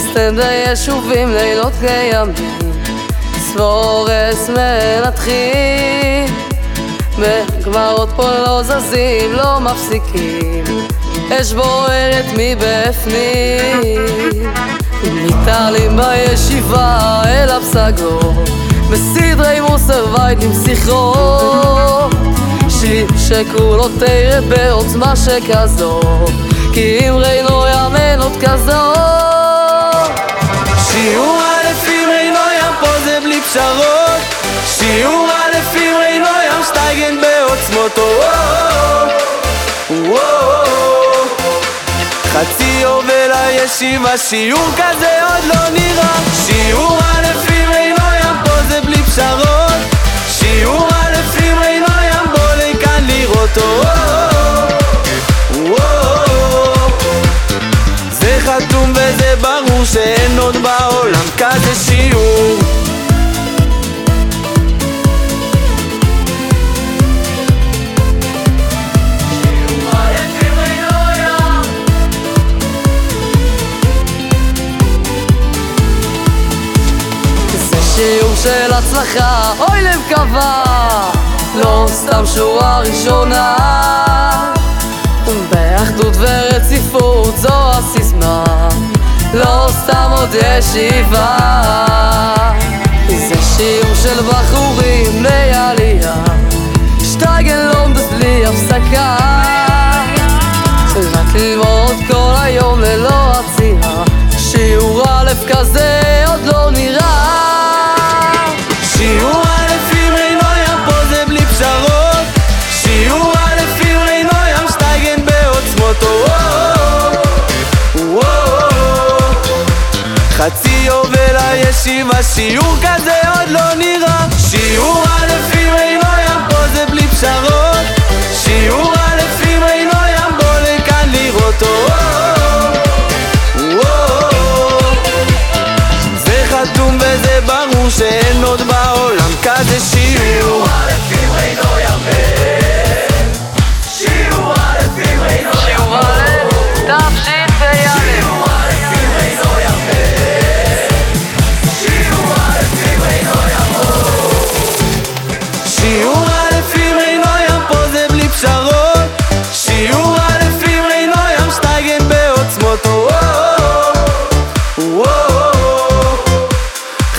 בסטנד היישובים לילות כימים. ספורס מנתחים וגמרות פה לא זזים, לא מפסיקים. אש בוערת מבפנים. מתעלים בישיבה אל הפסגות בסדרי מוסר ויידים שיחות. שיר שכולו תרד בעוצמה שכזו כי אם ראינו ימנות חצי יובל הישיבה שיעור כזה עוד לא נראה. שיעור א' אם ראינו ים פה זה בלי פשרות. שיעור א' אם ראינו ים בוא לכאן לראותו זה חתום וזה ברור שאין עוד בעולם כזה שיעור של הצלחה, אוי לב קבע לא סתם שורה ראשונה. באחדות ורציפות זו הסיסמה. לא סתם עוד ישיבה. זה שיעור של בחורים בני עלייה שטייגן לומדס בלי הפסקה יובל הישיבה שיעור כזה עוד לא נראה. שיעור א' אם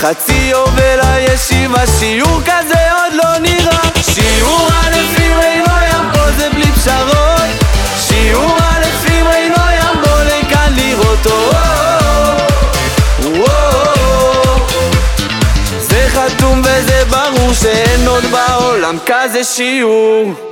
חצי יובל הישיבה שיעור כזה עוד לא נראה. שיעור א' אם ראינו ים פה זה בלי פשרות. שיעור א' אם ראינו ים בוא לכאן לראותו זה חתום וזה ברור שאין עוד בעולם כזה שיעור